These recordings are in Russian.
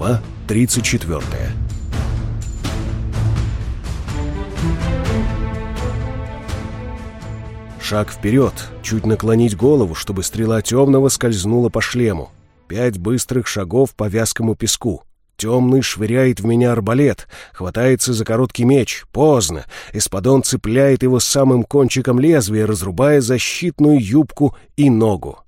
Глава 34 Шаг вперед, чуть наклонить голову, чтобы стрела темного скользнула по шлему. Пять быстрых шагов по вязкому песку. Темный швыряет в меня арбалет, хватается за короткий меч. Поздно. Эспадон цепляет его самым кончиком лезвия, разрубая защитную юбку и ногу.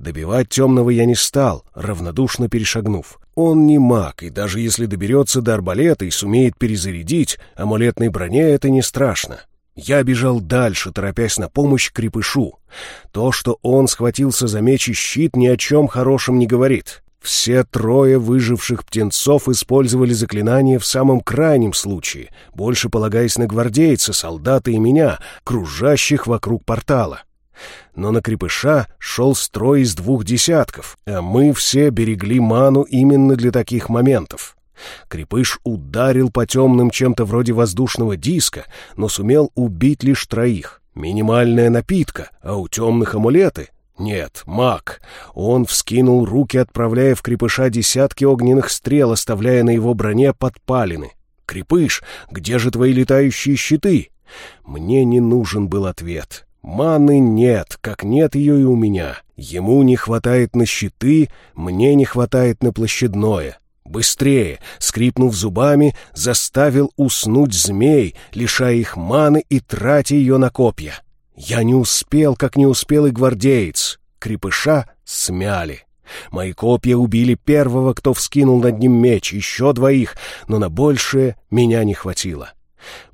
Добивать темного я не стал, равнодушно перешагнув. Он не маг, и даже если доберется до арбалета и сумеет перезарядить, амулетной броне это не страшно. Я бежал дальше, торопясь на помощь крепышу. То, что он схватился за меч и щит, ни о чем хорошем не говорит. Все трое выживших птенцов использовали заклинание в самом крайнем случае, больше полагаясь на гвардейца, солдата и меня, кружащих вокруг портала. Но на крепыша шел строй из двух десятков, а мы все берегли ману именно для таких моментов. Крепыш ударил по темным чем-то вроде воздушного диска, но сумел убить лишь троих. Минимальная напитка, а у темных амулеты? Нет, маг. Он вскинул руки, отправляя в крепыша десятки огненных стрел, оставляя на его броне подпалины. «Крепыш, где же твои летающие щиты?» Мне не нужен был ответ. Маны нет, как нет ее и у меня. Ему не хватает на щиты, мне не хватает на площадное. Быстрее, скрипнув зубами, заставил уснуть змей, лишая их маны и тратя ее на копья. Я не успел, как не успел и гвардеец. Крепыша смяли. Мои копья убили первого, кто вскинул над ним меч, еще двоих, но на большее меня не хватило.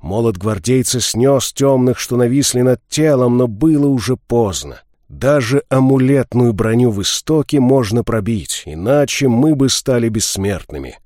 Молот гвардейца снес темных, что нависли над телом, но было уже поздно. Даже амулетную броню в истоке можно пробить, иначе мы бы стали бессмертными.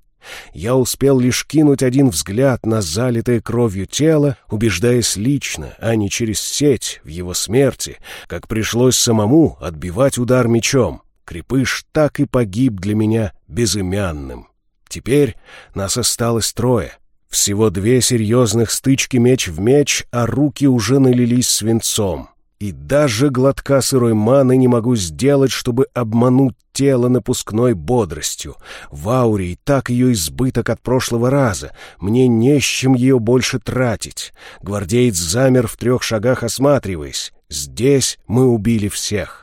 Я успел лишь кинуть один взгляд на залитое кровью тело, убеждаясь лично, а не через сеть, в его смерти, как пришлось самому отбивать удар мечом. Крепыш так и погиб для меня безымянным. Теперь нас осталось трое. Всего две серьезных стычки меч в меч, а руки уже налились свинцом и даже глотка сырой маны не могу сделать, чтобы обмануть тело напускной бодростью. В ауре и так ее избыток от прошлого раза. Мне не с чем ее больше тратить. Гвардеец замер в трех шагах, осматриваясь. Здесь мы убили всех.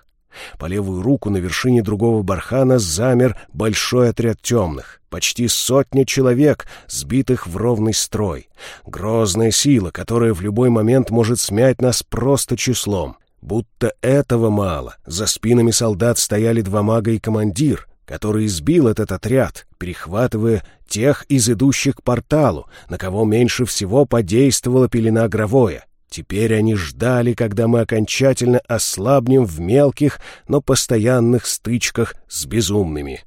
По левую руку на вершине другого бархана замер большой отряд темных. Почти сотня человек, сбитых в ровный строй. Грозная сила, которая в любой момент может смять нас просто числом. Будто этого мало. За спинами солдат стояли два мага и командир, который избил этот отряд, перехватывая тех из идущих к порталу, на кого меньше всего подействовала пелена Гровоя. Теперь они ждали, когда мы окончательно ослабнем в мелких, но постоянных стычках с безумными.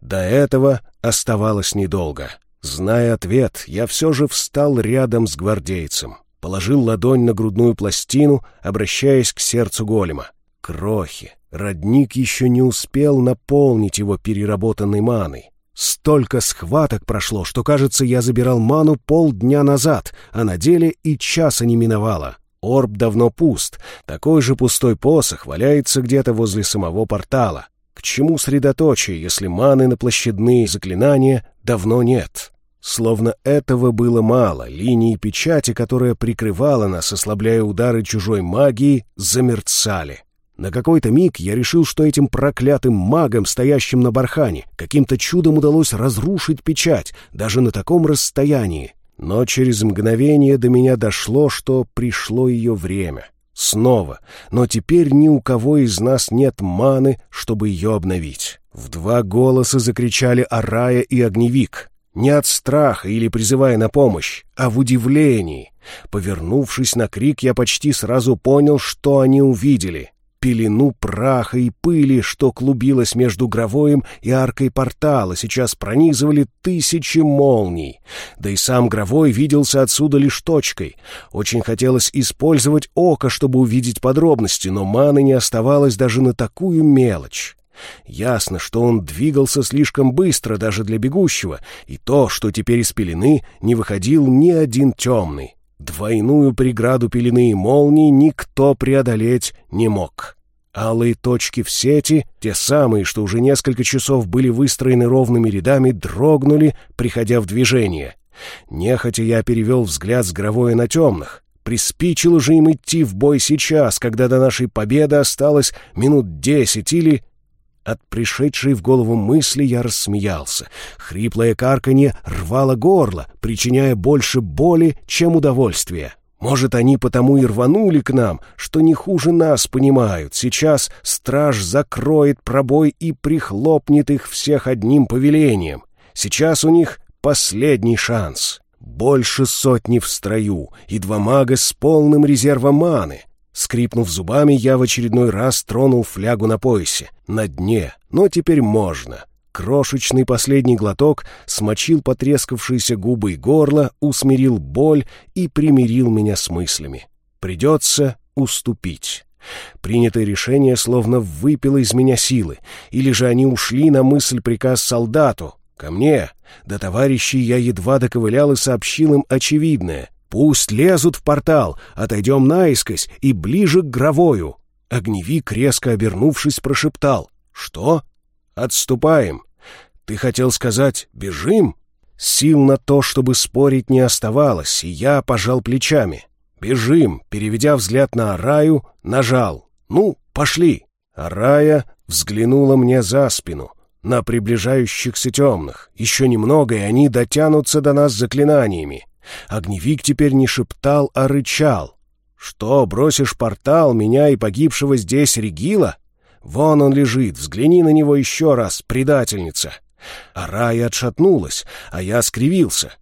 До этого оставалось недолго. Зная ответ, я все же встал рядом с гвардейцем. Положил ладонь на грудную пластину, обращаясь к сердцу голема. Крохи. Родник еще не успел наполнить его переработанной маной. Столько схваток прошло, что, кажется, я забирал ману полдня назад, а на деле и часа не миновало. Орб давно пуст. Такой же пустой посох валяется где-то возле самого портала. К чему средоточие, если маны на площадные заклинания давно нет? Словно этого было мало, линии печати, которая прикрывала нас, ослабляя удары чужой магии, замерцали. На какой-то миг я решил, что этим проклятым магам, стоящим на бархане, каким-то чудом удалось разрушить печать, даже на таком расстоянии. Но через мгновение до меня дошло, что пришло ее время. Снова, но теперь ни у кого из нас нет маны, чтобы ее обновить. В два голоса закричали Арая и Огневик. Не от страха или призывая на помощь, а в удивлении. Повернувшись на крик, я почти сразу понял, что они увидели пелену праха и пыли, что клубилась между Гровоем и аркой портала, сейчас пронизывали тысячи молний. Да и сам Гровой виделся отсюда лишь точкой. Очень хотелось использовать око, чтобы увидеть подробности, но маны не оставалось даже на такую мелочь. Ясно, что он двигался слишком быстро даже для бегущего, и то, что теперь из пелены не выходил ни один темный. Двойную преграду пелены и молнии никто преодолеть не мог. Алые точки в сети, те самые, что уже несколько часов были выстроены ровными рядами, дрогнули, приходя в движение. Нехотя я перевел взгляд с Гровое на темных. Приспичило же им идти в бой сейчас, когда до нашей победы осталось минут десять или... От пришедшей в голову мысли я рассмеялся. Хриплое карканье рвало горло, причиняя больше боли, чем удовольствия. Может, они потому и рванули к нам, что не хуже нас понимают. Сейчас страж закроет пробой и прихлопнет их всех одним повелением. Сейчас у них последний шанс. Больше сотни в строю и два мага с полным резервом маны. Скрипнув зубами, я в очередной раз тронул флягу на поясе. На дне, но теперь можно. Крошечный последний глоток смочил потрескавшиеся губы и горло, усмирил боль и примирил меня с мыслями. Придется уступить. Принятое решение словно выпило из меня силы, или же они ушли на мысль-приказ солдату. Ко мне, до товарищей я едва доковылял и сообщил им очевидное. Пусть лезут в портал, отойдем наискось и ближе к Гровою. Огневик, резко обернувшись, прошептал. «Что?» «Отступаем. Ты хотел сказать «бежим»?» Сил на то, чтобы спорить, не оставалось, и я пожал плечами. «Бежим!» Переведя взгляд на Араю, нажал. «Ну, пошли!» Арая взглянула мне за спину, на приближающихся темных. Еще немного, и они дотянутся до нас заклинаниями. Огневик теперь не шептал, а рычал. «Что, бросишь портал, меня и погибшего здесь Регила? Вон он лежит, взгляни на него еще раз, предательница!» А отшатнулась, а я скривился.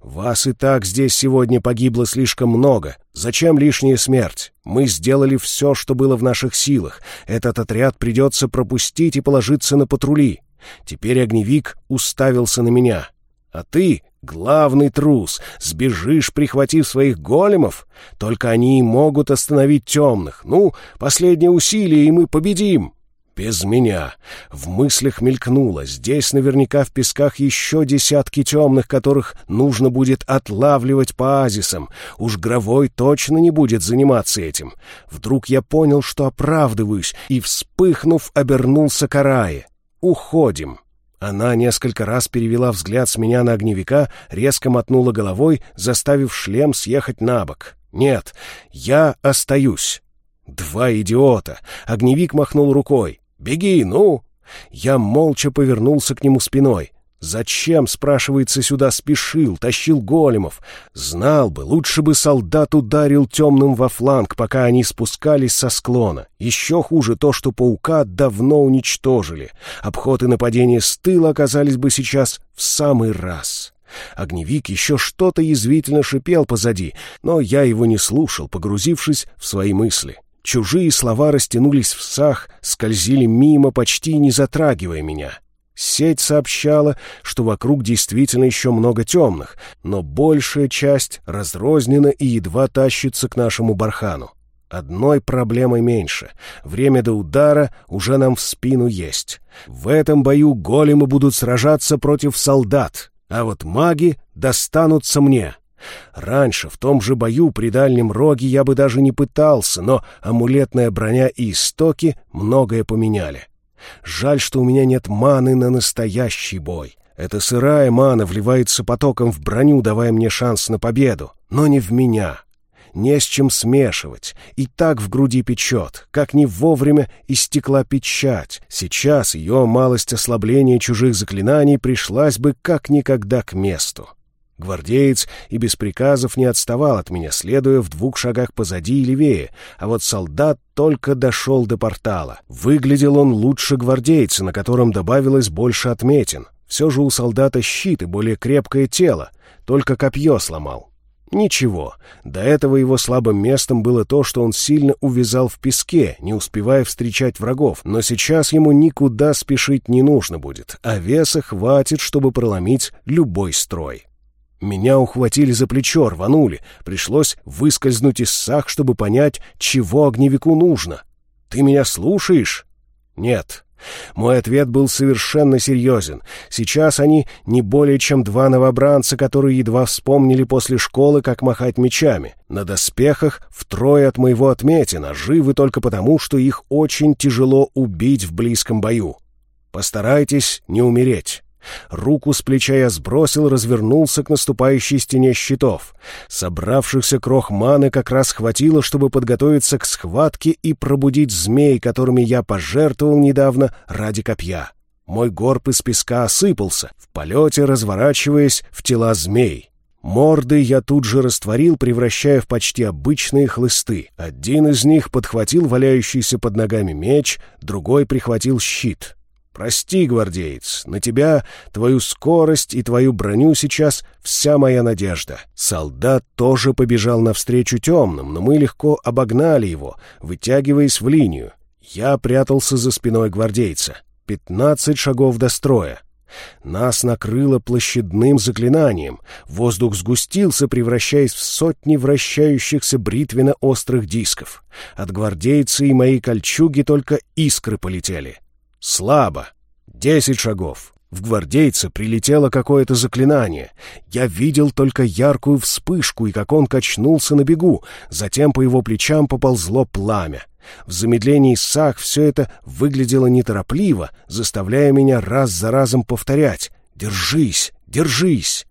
«Вас и так здесь сегодня погибло слишком много. Зачем лишняя смерть? Мы сделали все, что было в наших силах. Этот отряд придется пропустить и положиться на патрули. Теперь огневик уставился на меня. А ты, главный трус, сбежишь, прихватив своих големов? Только они и могут остановить темных. Ну, последнее усилие, и мы победим!» Без меня. В мыслях мелькнуло. Здесь наверняка в песках еще десятки темных, которых нужно будет отлавливать по азисам. Уж Гровой точно не будет заниматься этим. Вдруг я понял, что оправдываюсь, и, вспыхнув, обернулся к Арае. «Уходим». Она несколько раз перевела взгляд с меня на огневика, резко мотнула головой, заставив шлем съехать на бок. «Нет, я остаюсь». Два идиота. Огневик махнул рукой. «Беги, ну!» Я молча повернулся к нему спиной. Зачем, спрашивается, сюда спешил, тащил големов? Знал бы, лучше бы солдат ударил темным во фланг, пока они спускались со склона. Еще хуже то, что паука давно уничтожили. Обход и нападение с тыла оказались бы сейчас в самый раз. Огневик еще что-то язвительно шипел позади, но я его не слушал, погрузившись в свои мысли. Чужие слова растянулись в сах, скользили мимо, почти не затрагивая меня. Сеть сообщала, что вокруг действительно еще много темных, но большая часть разрознена и едва тащится к нашему бархану. Одной проблемой меньше. Время до удара уже нам в спину есть. В этом бою големы будут сражаться против солдат, а вот маги достанутся мне. Раньше, в том же бою при дальнем роге, я бы даже не пытался, но амулетная броня и истоки многое поменяли. Жаль, что у меня нет маны на настоящий бой. Эта сырая мана вливается потоком в броню, давая мне шанс на победу, но не в меня. Не с чем смешивать, и так в груди печет, как не вовремя истекла печать. Сейчас ее малость ослабления чужих заклинаний пришлась бы как никогда к месту. Гвардеец и без приказов не отставал от меня, следуя в двух шагах позади и левее, а вот солдат только дошел до портала. Выглядел он лучше гвардейца, на котором добавилось больше отметин. Все же у солдата щит и более крепкое тело, только копье сломал. Ничего, до этого его слабым местом было то, что он сильно увязал в песке, не успевая встречать врагов, но сейчас ему никуда спешить не нужно будет, а веса хватит, чтобы проломить любой строй. Меня ухватили за плечо, рванули. Пришлось выскользнуть из сах, чтобы понять, чего огневику нужно. «Ты меня слушаешь?» «Нет». Мой ответ был совершенно серьезен. Сейчас они не более чем два новобранца, которые едва вспомнили после школы, как махать мечами. На доспехах втрое от моего отметина, живы только потому, что их очень тяжело убить в близком бою. Постарайтесь не умереть. Руку с плеча я сбросил, развернулся к наступающей стене щитов. Собравшихся крох маны как раз хватило, чтобы подготовиться к схватке и пробудить змей, которыми я пожертвовал недавно ради копья. Мой горб из песка осыпался, в полете разворачиваясь в тела змей. Морды я тут же растворил, превращая в почти обычные хлысты. Один из них подхватил валяющийся под ногами меч, другой прихватил щит. Прости, гвардеец, на тебя, твою скорость и твою броню сейчас вся моя надежда. Солдат тоже побежал навстречу темным, но мы легко обогнали его, вытягиваясь в линию. Я прятался за спиной гвардейца. Пятнадцать шагов до строя. Нас накрыло площадным заклинанием. Воздух сгустился, превращаясь в сотни вращающихся бритвенно-острых дисков. От гвардейца и моей кольчуги только искры полетели. Слабо. Десять шагов. В гвардейца прилетело какое-то заклинание. Я видел только яркую вспышку и как он качнулся на бегу. Затем по его плечам поползло пламя. В замедлении сах все это выглядело неторопливо, заставляя меня раз за разом повторять «Держись! Держись!»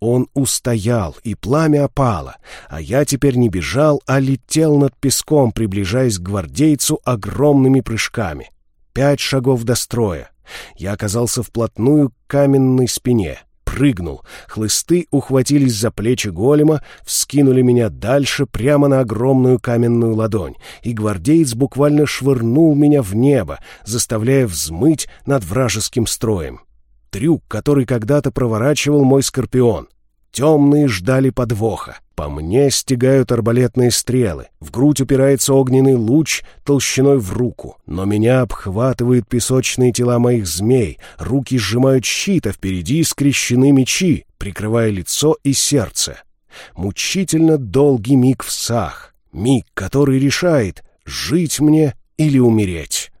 Он устоял, и пламя опало, а я теперь не бежал, а летел над песком, приближаясь к гвардейцу огромными прыжками. Пять шагов до строя. Я оказался вплотную к каменной спине. Прыгнул. Хлысты ухватились за плечи голема, вскинули меня дальше прямо на огромную каменную ладонь, и гвардеец буквально швырнул меня в небо, заставляя взмыть над вражеским строем. Трюк, который когда-то проворачивал мой скорпион. Темные ждали подвоха. По мне стегают арбалетные стрелы. В грудь упирается огненный луч толщиной в руку. Но меня обхватывают песочные тела моих змей. Руки сжимают щит, а впереди скрещены мечи, прикрывая лицо и сердце. Мучительно долгий миг в сах. Миг, который решает, жить мне или умереть.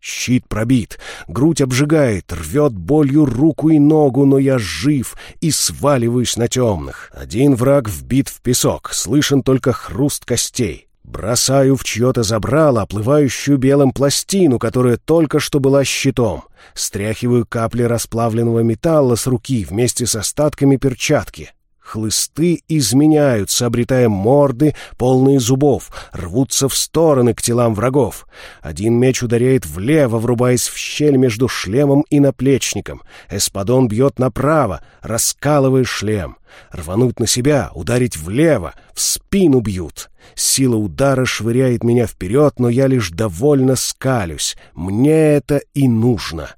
Щит пробит, грудь обжигает, рвет болью руку и ногу, но я жив и сваливаюсь на темных. Один враг вбит в песок, слышен только хруст костей. Бросаю в чье-то забрало оплывающую белым пластину, которая только что была щитом. Стряхиваю капли расплавленного металла с руки вместе с остатками перчатки. Хлысты изменяются, обретая морды, полные зубов, рвутся в стороны к телам врагов. Один меч ударяет влево, врубаясь в щель между шлемом и наплечником. Эспадон бьет направо, раскалывая шлем. Рвануть на себя, ударить влево, в спину бьют. Сила удара швыряет меня вперед, но я лишь довольно скалюсь. Мне это и нужно.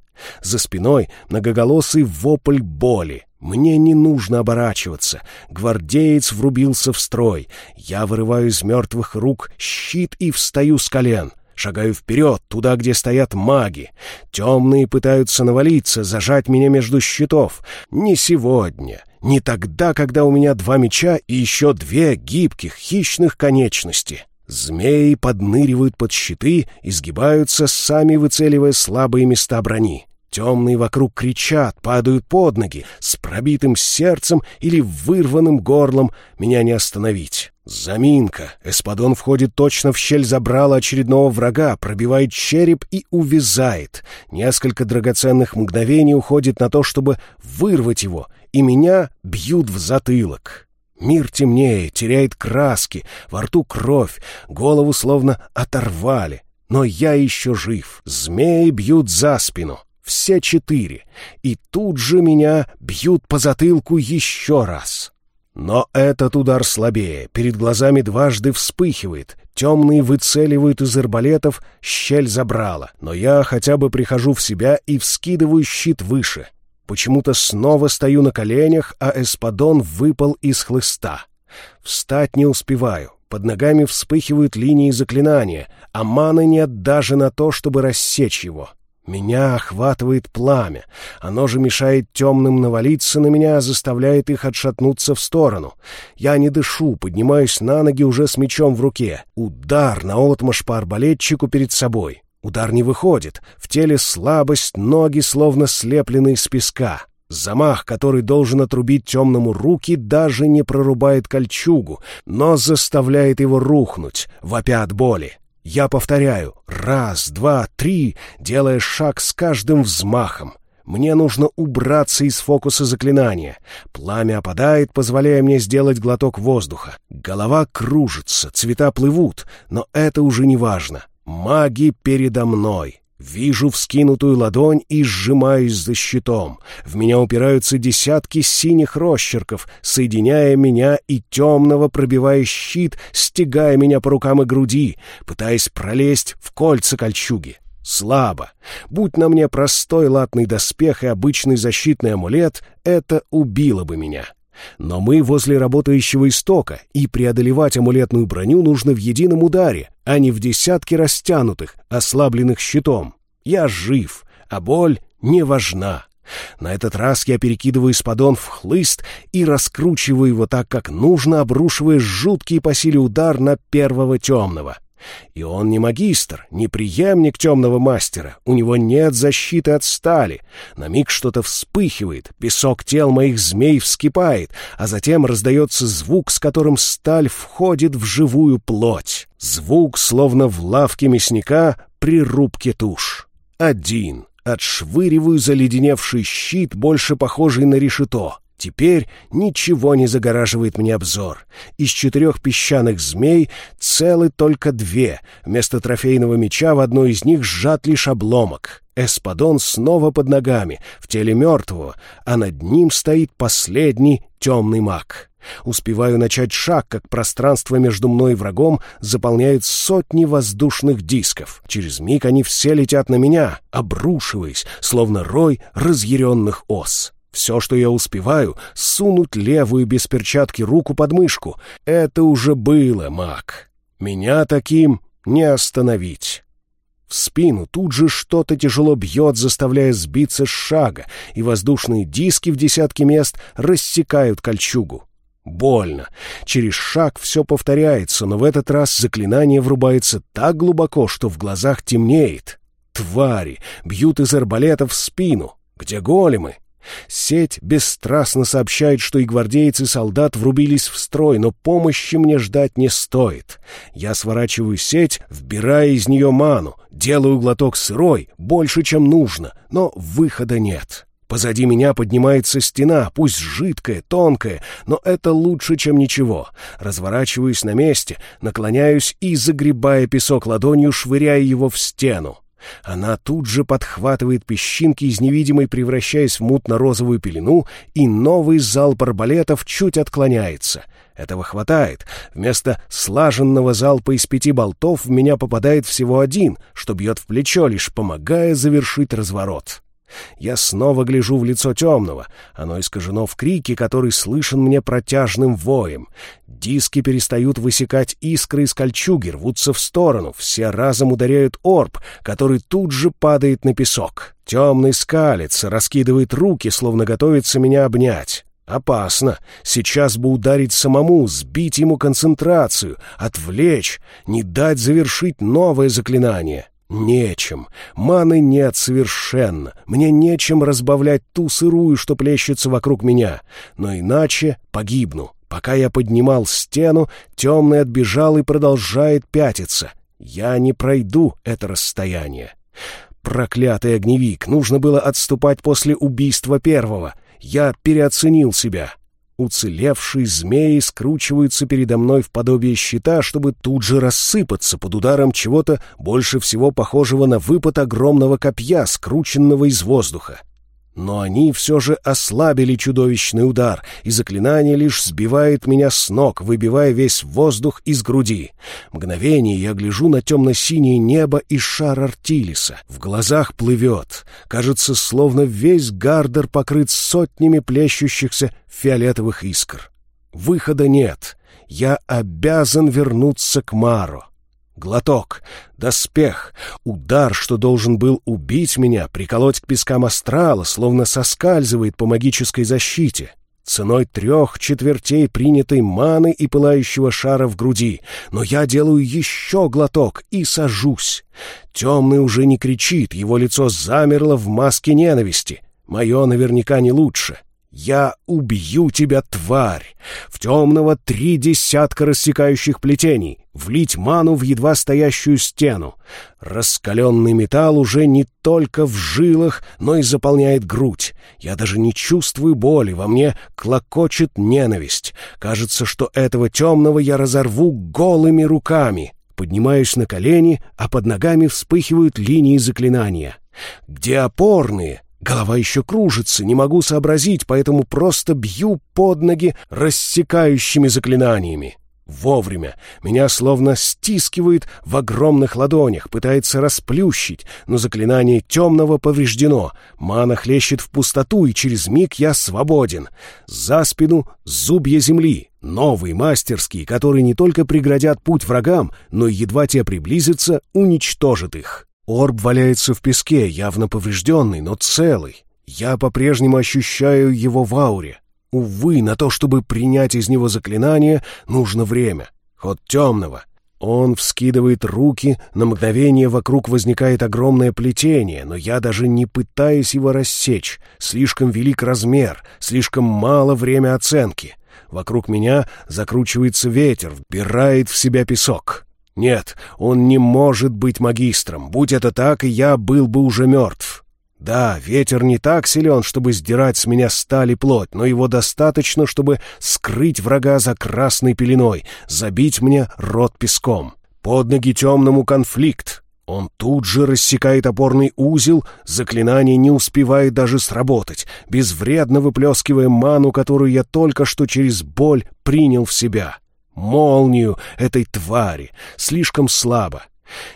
За спиной многоголосый вопль боли. Мне не нужно оборачиваться. Гвардеец врубился в строй. Я вырываю из мертвых рук щит и встаю с колен. Шагаю вперед, туда, где стоят маги. Темные пытаются навалиться, зажать меня между щитов. Не сегодня, не тогда, когда у меня два меча и еще две гибких, хищных конечности. Змеи подныривают под щиты, изгибаются, сами выцеливая слабые места брони. Темные вокруг кричат, падают под ноги, с пробитым сердцем или вырванным горлом меня не остановить. Заминка. Эспадон входит точно в щель забрала очередного врага, пробивает череп и увязает. Несколько драгоценных мгновений уходит на то, чтобы вырвать его, и меня бьют в затылок. Мир темнее, теряет краски, во рту кровь, голову словно оторвали. Но я еще жив. Змеи бьют за спину все четыре, и тут же меня бьют по затылку еще раз. Но этот удар слабее, перед глазами дважды вспыхивает, темные выцеливают из арбалетов, щель забрала, но я хотя бы прихожу в себя и вскидываю щит выше. Почему-то снова стою на коленях, а эспадон выпал из хлыста. Встать не успеваю, под ногами вспыхивают линии заклинания, а маны нет даже на то, чтобы рассечь его. Меня охватывает пламя. Оно же мешает темным навалиться на меня, заставляет их отшатнуться в сторону. Я не дышу, поднимаюсь на ноги уже с мечом в руке. Удар наотмашь по арбалетчику перед собой. Удар не выходит, в теле слабость, ноги словно слеплены из песка. Замах, который должен отрубить темному руки, даже не прорубает кольчугу, но заставляет его рухнуть, вопя от боли. Я повторяю «раз, два, три», делая шаг с каждым взмахом. Мне нужно убраться из фокуса заклинания. Пламя опадает, позволяя мне сделать глоток воздуха. Голова кружится, цвета плывут, но это уже не важно. Маги передо мной. Вижу вскинутую ладонь и сжимаюсь за щитом. В меня упираются десятки синих росчерков, соединяя меня и темного, пробивая щит, стягая меня по рукам и груди, пытаясь пролезть в кольца кольчуги. Слабо. Будь на мне простой латный доспех и обычный защитный амулет, это убило бы меня. Но мы возле работающего истока, и преодолевать амулетную броню нужно в едином ударе, а не в десятке растянутых, ослабленных щитом. Я жив, а боль не важна. На этот раз я перекидываю спадон в хлыст и раскручиваю его так, как нужно, обрушивая жуткий по силе удар на первого темного. И он не магистр, не преемник темного мастера. У него нет защиты от стали. На миг что-то вспыхивает, песок тел моих змей вскипает, а затем раздается звук, с которым сталь входит в живую плоть. Звук, словно в лавке мясника при рубке туш. Один. Отшвыриваю заледеневший щит, больше похожий на решето. Теперь ничего не загораживает мне обзор. Из четырех песчаных змей целы только две. Вместо трофейного меча в одной из них сжат лишь обломок. Эспадон снова под ногами, в теле мертвого, а над ним стоит последний темный маг. Успеваю начать шаг, как пространство между мной и врагом заполняет сотни воздушных дисков. Через миг они все летят на меня, обрушиваясь, словно рой разъяренных ос. Все, что я успеваю, сунуть левую без перчатки руку под мышку. Это уже было, маг. Меня таким не остановить. В спину тут же что-то тяжело бьет, заставляя сбиться с шага, и воздушные диски в десятки мест рассекают кольчугу. Больно. Через шаг все повторяется, но в этот раз заклинание врубается так глубоко, что в глазах темнеет. Твари бьют из арбалетов в спину. Где големы? Сеть бесстрастно сообщает, что и гвардейцы, и солдат врубились в строй, но помощи мне ждать не стоит. Я сворачиваю сеть, вбирая из нее ману, делаю глоток сырой, больше, чем нужно, но выхода нет. Позади меня поднимается стена, пусть жидкая, тонкая, но это лучше, чем ничего. Разворачиваюсь на месте, наклоняюсь и, загребая песок ладонью, швыряю его в стену. Она тут же подхватывает песчинки из невидимой, превращаясь в мутно-розовую пелену, и новый залп арбалетов чуть отклоняется. Этого хватает. Вместо слаженного залпа из пяти болтов в меня попадает всего один, что бьет в плечо, лишь помогая завершить разворот. Я снова гляжу в лицо темного. Оно искажено в крике, который слышен мне протяжным воем. Диски перестают высекать искры из кольчуги, рвутся в сторону. Все разом ударяют орб, который тут же падает на песок. Темный скалится, раскидывает руки, словно готовится меня обнять. Опасно. Сейчас бы ударить самому, сбить ему концентрацию, отвлечь, не дать завершить новое заклинание. Нечем. Маны нет совершенно. Мне нечем разбавлять ту сырую, что плещется вокруг меня. Но иначе погибну. Пока я поднимал стену, темный отбежал и продолжает пятиться. Я не пройду это расстояние. Проклятый огневик! Нужно было отступать после убийства первого. Я переоценил себя. Уцелевшие змеи скручиваются передо мной в подобие щита, чтобы тут же рассыпаться под ударом чего-то больше всего похожего на выпад огромного копья, скрученного из воздуха. Но они все же ослабили чудовищный удар, и заклинание лишь сбивает меня с ног, выбивая весь воздух из груди. Мгновение я гляжу на темно-синее небо и шар Артилиса. В глазах плывет. Кажется, словно весь гардер покрыт сотнями плещущихся фиолетовых искр. Выхода нет. Я обязан вернуться к Маро. Глоток, доспех, удар, что должен был убить меня, приколоть к пескам астрала, словно соскальзывает по магической защите. ценой трех четвертей принятой маны и пылающего шара в груди. Но я делаю еще глоток и сажусь. Темный уже не кричит, его лицо замерло в маске ненависти. Мое наверняка не лучше. «Я убью тебя, тварь! В темного три десятка рассекающих плетений, влить ману в едва стоящую стену. Раскаленный металл уже не только в жилах, но и заполняет грудь. Я даже не чувствую боли, во мне клокочет ненависть. Кажется, что этого темного я разорву голыми руками. Поднимаюсь на колени, а под ногами вспыхивают линии заклинания. Где опорные?» Голова еще кружится, не могу сообразить, поэтому просто бью под ноги рассекающими заклинаниями. Вовремя. Меня словно стискивает в огромных ладонях, пытается расплющить, но заклинание темного повреждено. Мана хлещет в пустоту, и через миг я свободен. За спину зубья земли, новые, мастерские, которые не только преградят путь врагам, но и едва те приблизятся, уничтожат их. Орб валяется в песке, явно поврежденный, но целый. Я по-прежнему ощущаю его в ауре. Увы, на то, чтобы принять из него заклинание, нужно время. Ход темного. Он вскидывает руки, на мгновение вокруг возникает огромное плетение, но я даже не пытаюсь его рассечь. Слишком велик размер, слишком мало время оценки. Вокруг меня закручивается ветер, вбирает в себя песок. Нет, он не может быть магистром. Будь это так, я был бы уже мертв. Да, ветер не так силен, чтобы сдирать с меня сталь и плоть, но его достаточно, чтобы скрыть врага за красной пеленой, забить мне рот песком. Под ноги темному конфликт. Он тут же рассекает опорный узел, заклинание не успевает даже сработать, безвредно выплескивая ману, которую я только что через боль принял в себя молнию этой твари, слишком слабо.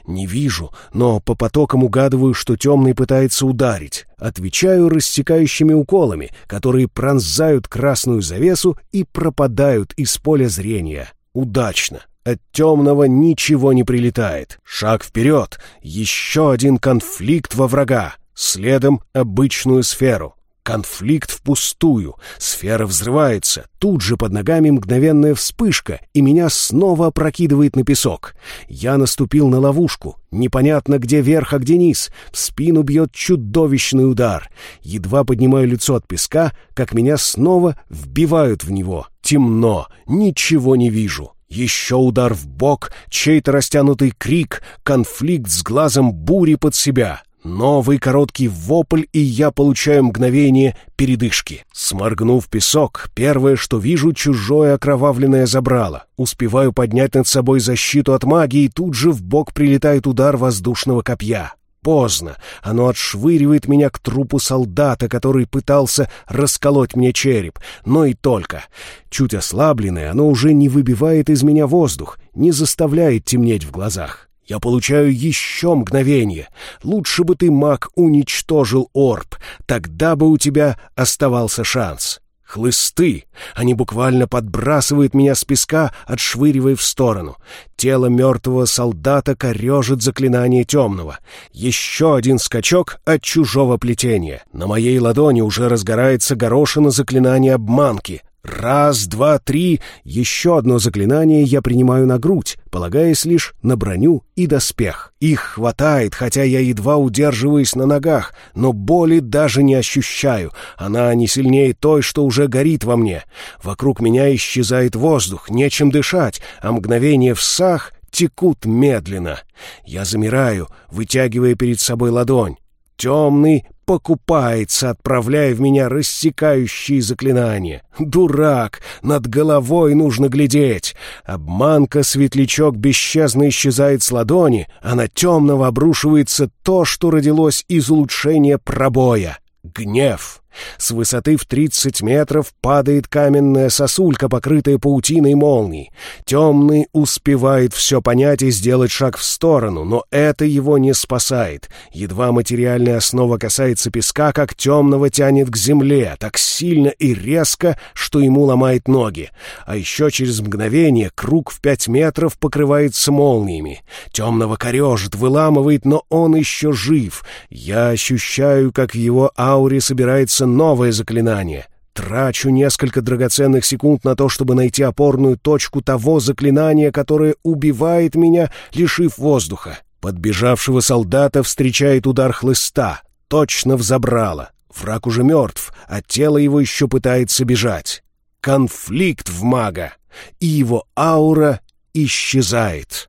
Не вижу, но по потокам угадываю, что темный пытается ударить. Отвечаю рассекающими уколами, которые пронзают красную завесу и пропадают из поля зрения. Удачно. От темного ничего не прилетает. Шаг вперед. Еще один конфликт во врага. Следом обычную сферу. Конфликт впустую. Сфера взрывается. Тут же под ногами мгновенная вспышка, и меня снова опрокидывает на песок. Я наступил на ловушку. Непонятно, где верх, а где низ. В спину бьет чудовищный удар. Едва поднимаю лицо от песка, как меня снова вбивают в него. Темно. Ничего не вижу. Еще удар в бок, чей-то растянутый крик, конфликт с глазом бури под себя. Новый короткий вопль, и я получаю мгновение передышки. Сморгнув песок, первое, что вижу, чужое окровавленное забрало. Успеваю поднять над собой защиту от магии, и тут же в бок прилетает удар воздушного копья. Поздно. Оно отшвыривает меня к трупу солдата, который пытался расколоть мне череп. Но и только. Чуть ослабленное, оно уже не выбивает из меня воздух, не заставляет темнеть в глазах. Я получаю еще мгновение. Лучше бы ты, маг, уничтожил орб. Тогда бы у тебя оставался шанс. Хлысты. Они буквально подбрасывают меня с песка, отшвыривая в сторону. Тело мертвого солдата корежит заклинание темного. Еще один скачок от чужого плетения. На моей ладони уже разгорается горошина заклинания обманки. Раз, два, три. Еще одно заклинание я принимаю на грудь, полагаясь лишь на броню и доспех. Их хватает, хотя я едва удерживаюсь на ногах, но боли даже не ощущаю. Она не сильнее той, что уже горит во мне. Вокруг меня исчезает воздух, нечем дышать, а мгновение в сах текут медленно. Я замираю, вытягивая перед собой ладонь. Темный покупается, отправляя в меня рассекающие заклинания. Дурак! Над головой нужно глядеть. Обманка-светлячок бесчезно исчезает с ладони, а на темного обрушивается то, что родилось из улучшения пробоя. Гнев. С высоты в 30 метров падает каменная сосулька, покрытая паутиной молний. Темный успевает все понять и сделать шаг в сторону, но это его не спасает. Едва материальная основа касается песка, как темного тянет к земле, так сильно и резко, что ему ломает ноги. А еще через мгновение круг в пять метров покрывается молниями. Темного корежит, выламывает, но он еще жив. Я ощущаю, как в его ауре собирается новое заклинание. Трачу несколько драгоценных секунд на то, чтобы найти опорную точку того заклинания, которое убивает меня, лишив воздуха. Подбежавшего солдата встречает удар хлыста. Точно взобрало. Враг уже мертв, а тело его еще пытается бежать. Конфликт в мага, и его аура исчезает.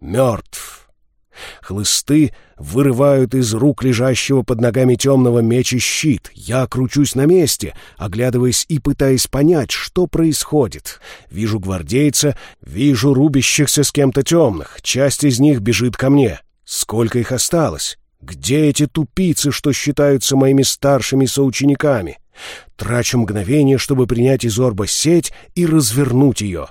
Мертв. Хлысты вырывают из рук лежащего под ногами темного меч и щит. Я кручусь на месте, оглядываясь и пытаясь понять, что происходит. Вижу гвардейца, вижу рубящихся с кем-то темных. Часть из них бежит ко мне. Сколько их осталось? Где эти тупицы, что считаются моими старшими соучениками? Трачу мгновение, чтобы принять из орба сеть и развернуть ее.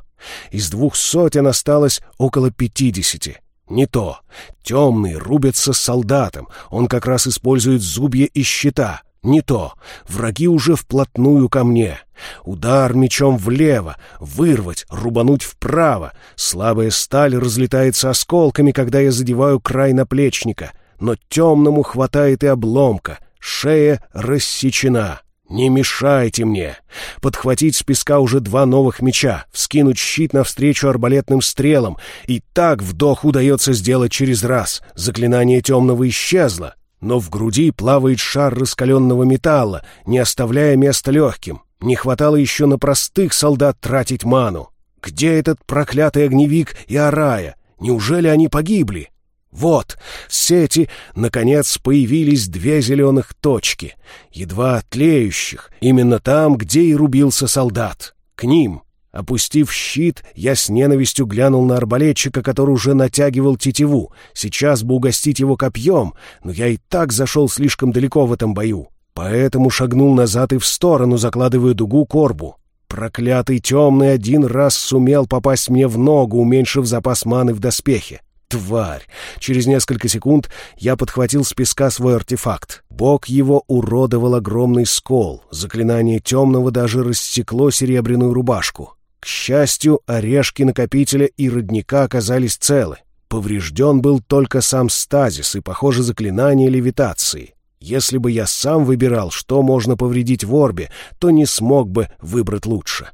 Из двух сотен осталось около пятидесяти. Не то. Темный рубится с солдатом. Он как раз использует зубья и щита. Не то. Враги уже вплотную ко мне. Удар мечом влево, вырвать, рубануть вправо. Слабая сталь разлетается осколками, когда я задеваю край наплечника. Но темному хватает и обломка. Шея рассечена. «Не мешайте мне!» Подхватить с песка уже два новых меча, вскинуть щит навстречу арбалетным стрелам. И так вдох удается сделать через раз. Заклинание темного исчезло, но в груди плавает шар раскаленного металла, не оставляя места легким. Не хватало еще на простых солдат тратить ману. Где этот проклятый огневик и Арая? Неужели они погибли? Вот, с сети, наконец, появились две зеленых точки, едва тлеющих, именно там, где и рубился солдат. К ним, опустив щит, я с ненавистью глянул на арбалетчика, который уже натягивал тетиву. Сейчас бы угостить его копьем, но я и так зашел слишком далеко в этом бою. Поэтому шагнул назад и в сторону, закладывая дугу корбу. Проклятый темный один раз сумел попасть мне в ногу, уменьшив запас маны в доспехе. Тварь! Через несколько секунд я подхватил с песка свой артефакт. Бог его уродовал огромный скол. Заклинание темного даже рассекло серебряную рубашку. К счастью, орешки накопителя и родника оказались целы. Поврежден был только сам стазис и, похоже, заклинание левитации. Если бы я сам выбирал, что можно повредить в орбе, то не смог бы выбрать лучше.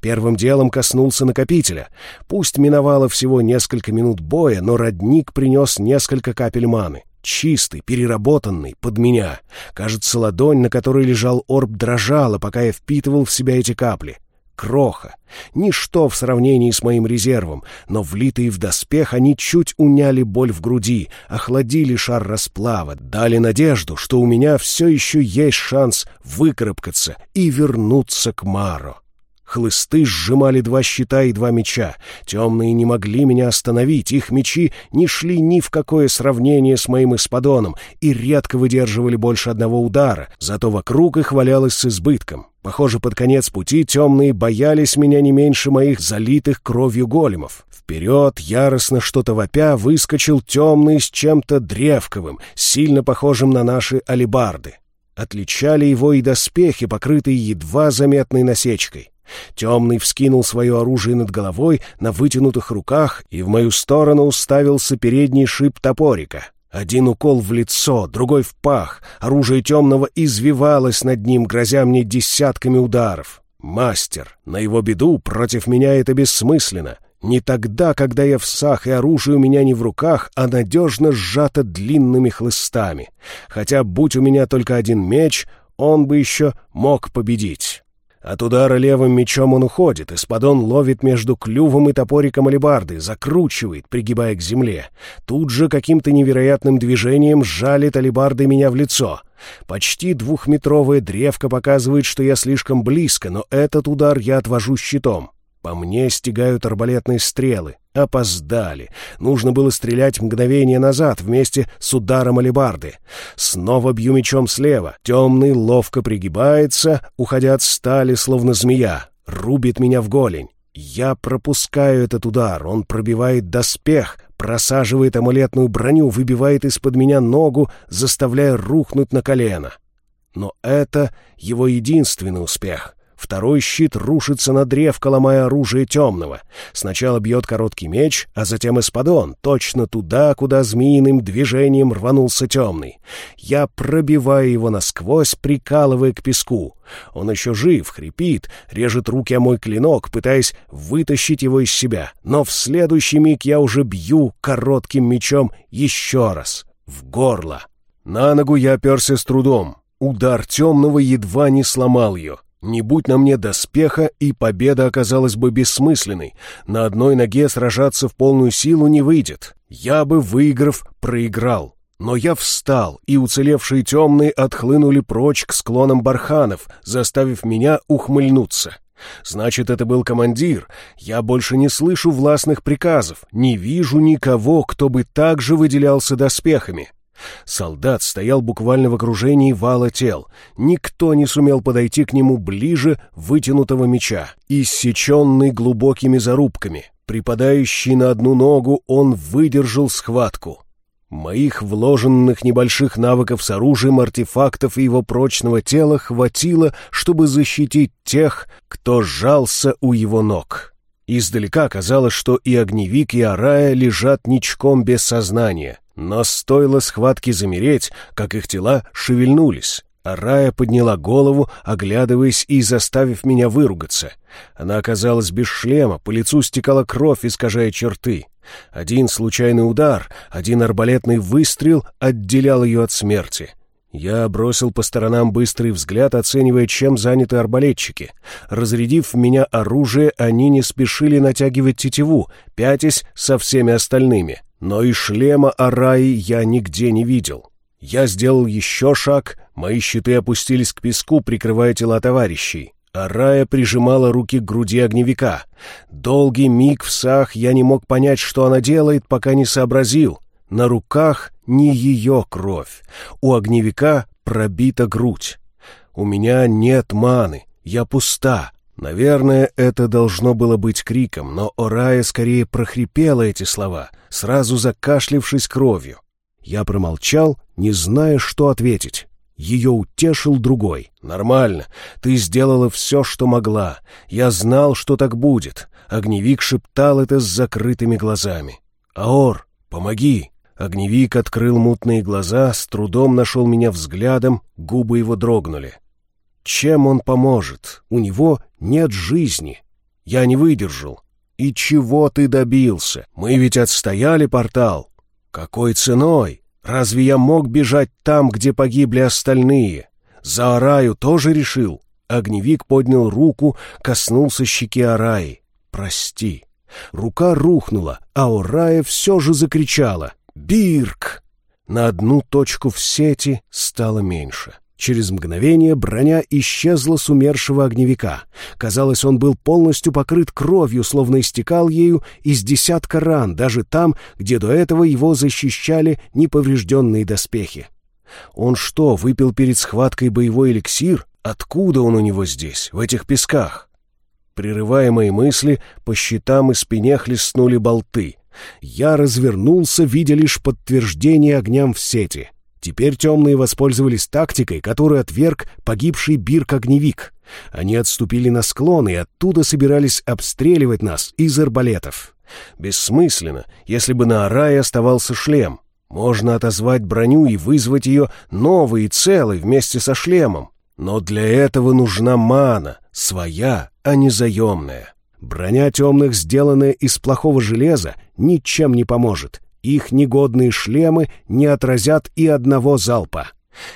Первым делом коснулся накопителя. Пусть миновало всего несколько минут боя, но родник принес несколько капель маны. Чистый, переработанный, под меня. Кажется, ладонь, на которой лежал орб, дрожала, пока я впитывал в себя эти капли. Кроха. Ничто в сравнении с моим резервом, но влитые в доспех они чуть уняли боль в груди, охладили шар расплава, дали надежду, что у меня все еще есть шанс выкарабкаться и вернуться к Маро. Хлысты сжимали два щита и два меча. Темные не могли меня остановить, их мечи не шли ни в какое сравнение с моим исподоном и редко выдерживали больше одного удара, зато вокруг их валялось с избытком. Похоже, под конец пути темные боялись меня не меньше моих залитых кровью големов. Вперед, яростно что-то вопя, выскочил темный с чем-то древковым, сильно похожим на наши алебарды. Отличали его и доспехи, покрытые едва заметной насечкой. Темный вскинул свое оружие над головой на вытянутых руках и в мою сторону уставился передний шип топорика. Один укол в лицо, другой в пах. Оружие темного извивалось над ним, грозя мне десятками ударов. Мастер. На его беду против меня это бессмысленно. Не тогда, когда я в сах, и оружие у меня не в руках, а надежно сжато длинными хлыстами. Хотя, будь у меня только один меч, он бы еще мог победить. От удара левым мечом он уходит, Испадон ловит между клювом и топориком алебарды, закручивает, пригибая к земле. Тут же каким-то невероятным движением жалит алебарды меня в лицо. Почти двухметровая древка показывает, что я слишком близко, но этот удар я отвожу щитом. По мне стегают арбалетные стрелы. Опоздали. Нужно было стрелять мгновение назад вместе с ударом алебарды. Снова бью мечом слева. Темный ловко пригибается, уходя от стали, словно змея. Рубит меня в голень. Я пропускаю этот удар. Он пробивает доспех, просаживает амулетную броню, выбивает из-под меня ногу, заставляя рухнуть на колено. Но это его единственный успех. Второй щит рушится на древко, ломая оружие темного. Сначала бьет короткий меч, а затем испадон, точно туда, куда змеиным движением рванулся темный. Я пробиваю его насквозь, прикалывая к песку. Он еще жив, хрипит, режет руки о мой клинок, пытаясь вытащить его из себя. Но в следующий миг я уже бью коротким мечом еще раз. В горло. На ногу я оперся с трудом. Удар темного едва не сломал ее. Не будь на мне доспеха, и победа оказалась бы бессмысленной. На одной ноге сражаться в полную силу не выйдет. Я бы, выиграв, проиграл. Но я встал, и уцелевшие темные отхлынули прочь к склонам барханов, заставив меня ухмыльнуться. Значит, это был командир. Я больше не слышу властных приказов, не вижу никого, кто бы так же выделялся доспехами. Солдат стоял буквально в окружении вала тел. Никто не сумел подойти к нему ближе вытянутого меча, иссеченный глубокими зарубками. Припадающий на одну ногу, он выдержал схватку. Моих вложенных небольших навыков с оружием, артефактов и его прочного тела хватило, чтобы защитить тех, кто сжался у его ног. Издалека казалось, что и огневик, и арая лежат ничком без сознания. Но стоило схватке замереть, как их тела шевельнулись. А Рая подняла голову, оглядываясь и заставив меня выругаться. Она оказалась без шлема, по лицу стекала кровь, искажая черты. Один случайный удар, один арбалетный выстрел отделял ее от смерти. Я бросил по сторонам быстрый взгляд, оценивая, чем заняты арбалетчики. Разрядив в меня оружие, они не спешили натягивать тетиву, пятясь со всеми остальными. Но и шлема Араи я нигде не видел. Я сделал еще шаг, мои щиты опустились к песку, прикрывая тела товарищей. Арая прижимала руки к груди огневика. Долгий миг в сах я не мог понять, что она делает, пока не сообразил. На руках не ее кровь. У огневика пробита грудь. У меня нет маны, я пуста. Наверное, это должно было быть криком, но Орая скорее прохрипела эти слова, сразу закашлившись кровью. Я промолчал, не зная, что ответить. Ее утешил другой. «Нормально. Ты сделала все, что могла. Я знал, что так будет». Огневик шептал это с закрытыми глазами. «Аор, помоги!» Огневик открыл мутные глаза, с трудом нашел меня взглядом, губы его дрогнули. Чем он поможет? У него нет жизни. Я не выдержал. И чего ты добился? Мы ведь отстояли портал. Какой ценой? Разве я мог бежать там, где погибли остальные? За Араю тоже решил. Огневик поднял руку, коснулся щеки Араи. «Прости». Рука рухнула, а Орая все же закричала. «Бирк!» На одну точку в сети стало меньше. Через мгновение броня исчезла с умершего огневика. Казалось, он был полностью покрыт кровью, словно истекал ею из десятка ран, даже там, где до этого его защищали неповрежденные доспехи. Он что, выпил перед схваткой боевой эликсир? Откуда он у него здесь, в этих песках? Прерывая мои мысли, по щитам и спине хлестнули болты. Я развернулся, видя лишь подтверждение огням в сети. Теперь темные воспользовались тактикой, которую отверг погибший Бирк-огневик. Они отступили на склон и оттуда собирались обстреливать нас из арбалетов. Бессмысленно, если бы на Арае оставался шлем. Можно отозвать броню и вызвать ее новой и целой вместе со шлемом. Но для этого нужна мана, своя, а не заемная. Броня темных, сделанная из плохого железа, ничем не поможет их негодные шлемы не отразят и одного залпа.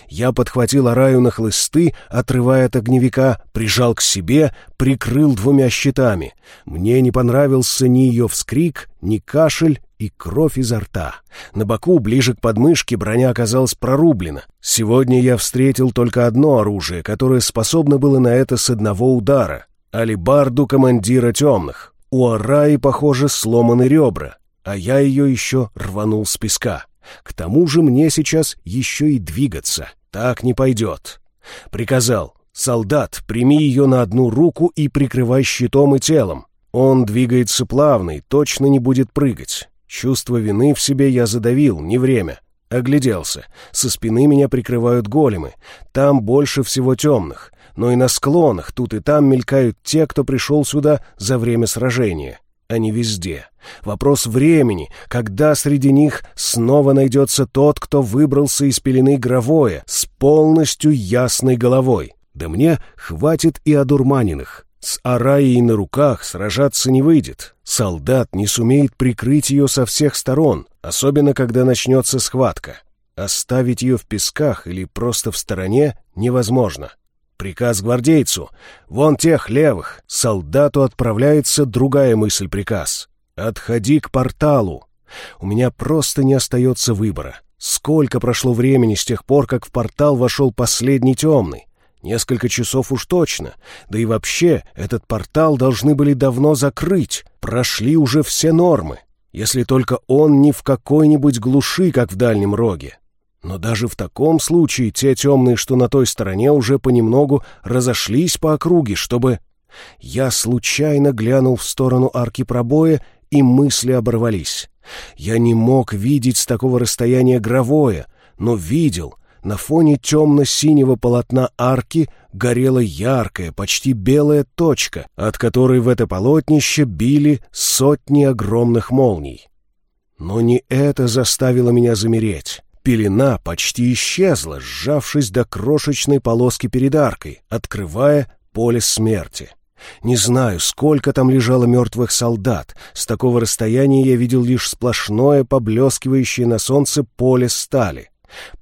Я подхватил Араю на хлысты, отрывая от огневика, прижал к себе, прикрыл двумя щитами. Мне не понравился ни ее вскрик, ни кашель и кровь изо рта. На боку, ближе к подмышке, броня оказалась прорублена. Сегодня я встретил только одно оружие, которое способно было на это с одного удара — алибарду командира темных. У Араи, похоже, сломаны ребра а я ее еще рванул с песка. К тому же мне сейчас еще и двигаться. Так не пойдет. Приказал. «Солдат, прими ее на одну руку и прикрывай щитом и телом. Он двигается плавно и точно не будет прыгать. Чувство вины в себе я задавил, не время. Огляделся. Со спины меня прикрывают големы. Там больше всего темных. Но и на склонах тут и там мелькают те, кто пришел сюда за время сражения. Они везде. Вопрос времени, когда среди них снова найдется тот, кто выбрался из пелены Гровое с полностью ясной головой. Да мне хватит и одурманенных. С Араей на руках сражаться не выйдет. Солдат не сумеет прикрыть ее со всех сторон, особенно когда начнется схватка. Оставить ее в песках или просто в стороне невозможно. Приказ гвардейцу. Вон тех левых. Солдату отправляется другая мысль-приказ. Отходи к порталу. У меня просто не остается выбора. Сколько прошло времени с тех пор, как в портал вошел последний темный? Несколько часов уж точно. Да и вообще, этот портал должны были давно закрыть. Прошли уже все нормы. Если только он не в какой-нибудь глуши, как в дальнем роге. Но даже в таком случае те темные, что на той стороне, уже понемногу разошлись по округе, чтобы... Я случайно глянул в сторону арки пробоя, и мысли оборвались. Я не мог видеть с такого расстояния гровое, но видел, на фоне темно-синего полотна арки горела яркая, почти белая точка, от которой в это полотнище били сотни огромных молний. Но не это заставило меня замереть. Пелена почти исчезла, сжавшись до крошечной полоски перед аркой, открывая поле смерти. Не знаю, сколько там лежало мертвых солдат. С такого расстояния я видел лишь сплошное, поблескивающее на солнце поле стали.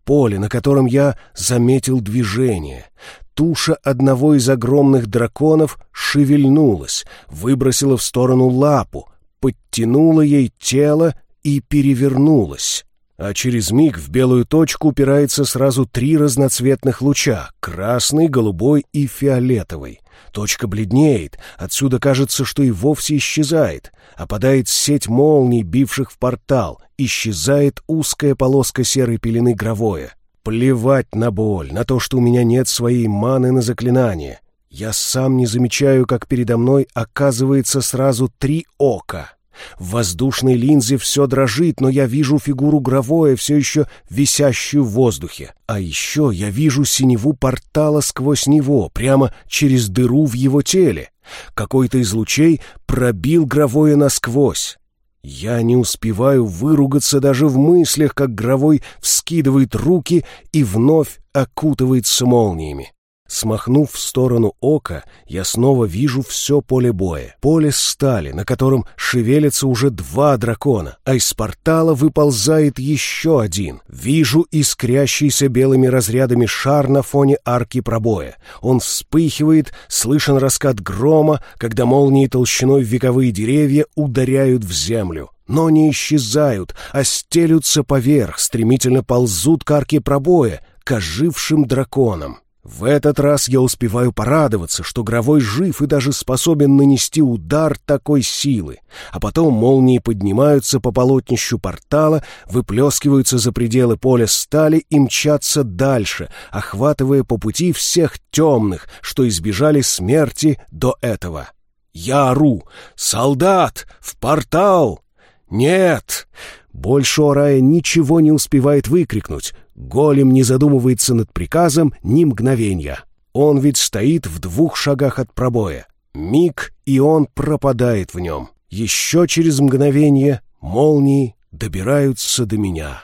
Поле, на котором я заметил движение. Туша одного из огромных драконов шевельнулась, выбросила в сторону лапу, подтянула ей тело и перевернулась. А через миг в белую точку упирается сразу три разноцветных луча — красный, голубой и фиолетовый. Точка бледнеет, отсюда кажется, что и вовсе исчезает. Опадает сеть молний, бивших в портал, исчезает узкая полоска серой пелены гровое. Плевать на боль, на то, что у меня нет своей маны на заклинание. Я сам не замечаю, как передо мной оказывается сразу три ока. В воздушной линзе все дрожит, но я вижу фигуру Гровое, все еще висящую в воздухе. А еще я вижу синеву портала сквозь него, прямо через дыру в его теле. Какой-то из лучей пробил Гровое насквозь. Я не успеваю выругаться даже в мыслях, как Гровой вскидывает руки и вновь окутывается молниями. Смахнув в сторону ока, я снова вижу все поле боя. Поле стали, на котором шевелятся уже два дракона, а из портала выползает еще один. Вижу искрящийся белыми разрядами шар на фоне арки пробоя. Он вспыхивает, слышен раскат грома, когда молнии толщиной в вековые деревья ударяют в землю но не исчезают, а стелются поверх, стремительно ползут к арке пробоя, к ожившим драконам. В этот раз я успеваю порадоваться, что Гровой жив и даже способен нанести удар такой силы, а потом молнии поднимаются по полотнищу портала, выплескиваются за пределы поля стали и мчатся дальше, охватывая по пути всех темных, что избежали смерти до этого. Я ору «Солдат! В портал!» «Нет!» Больше Орая ничего не успевает выкрикнуть. Голем не задумывается над приказом ни мгновения. Он ведь стоит в двух шагах от пробоя. Миг, и он пропадает в нем. Еще через мгновение молнии добираются до меня.